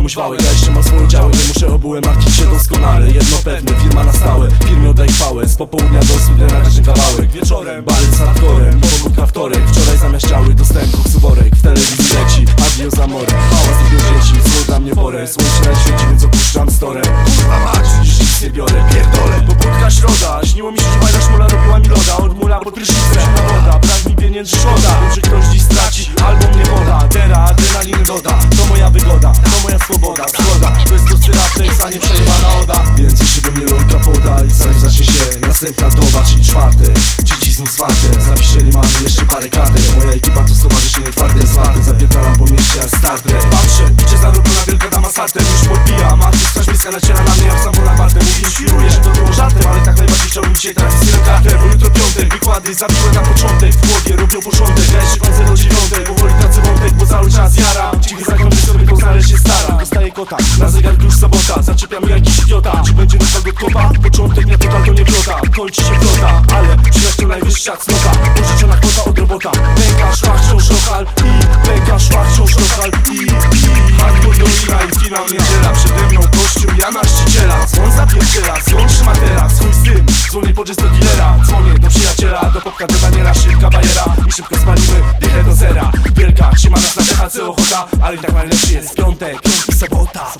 komuś wałek Ja jeszcze mam swoje działo, nie muszę obułem martwić się doskonale. Jedno pewne, firma na stałe, firmie oddaj chwałę. Z popołudnia do studia na każdy kawałek Wieczorem, balet z hardcorem, pobudka wtorek. Wczoraj zamiast ciały dostałem koksuworek W telewizji leci, adio za morę Hałas i dzieci, słowo dla mnie porę. Słońce na świeci, więc opuszczam storę. Kurwa mać, już nic nie biorę, pierdolę. Pobudka środa, śniło mi się, że fajna szmula robiła mi loda. Od mula pod prysznicem woda Brak mi pieniędzy szkoda, swoboda Zgoda, to jest prosty rap, to jest, a nie przejebana oda Więc jeśli do mnie rolka poda i zanim zacznie się Następna doba, czyli czwarte. Dzieci znów zwarte, zapiszeli mamy jeszcze parę kartek. Moja ekipa to stowarzyszenie twarde złate Zapierdalam po mieście jak Star Trek Patrzę, idzie zarobiona wielka dama sartem Już podbija, ma straż miejska naciera na mnie jak sam na wartę. Mówi, świruje, że to było żartem Ale tak najbardziej chciałbym dzisiaj trafić z kartę. Bo jutro piątek, wykłady zabiłem na początek. W głowie robią porządek, ja jeszcze kończę Dostaję kota, na zegarku już sobota Zaczepia mnie jakiś idiota, czy będzie nowego kopa? Początek nie total to nie flota, kończy się flota Ale przyjaźń najwyższa cnota. Pożyczona kwota od robota. Pęka, szlak, wciąż lokal i Pęka, szlak, wciąż lokal i i Hardcore dolina i finał niedziela Przede mną kościół Jana Szczyciela. Dzwon zapierdziela, dzwon Ale i tak najlepszy jest piątek i sobota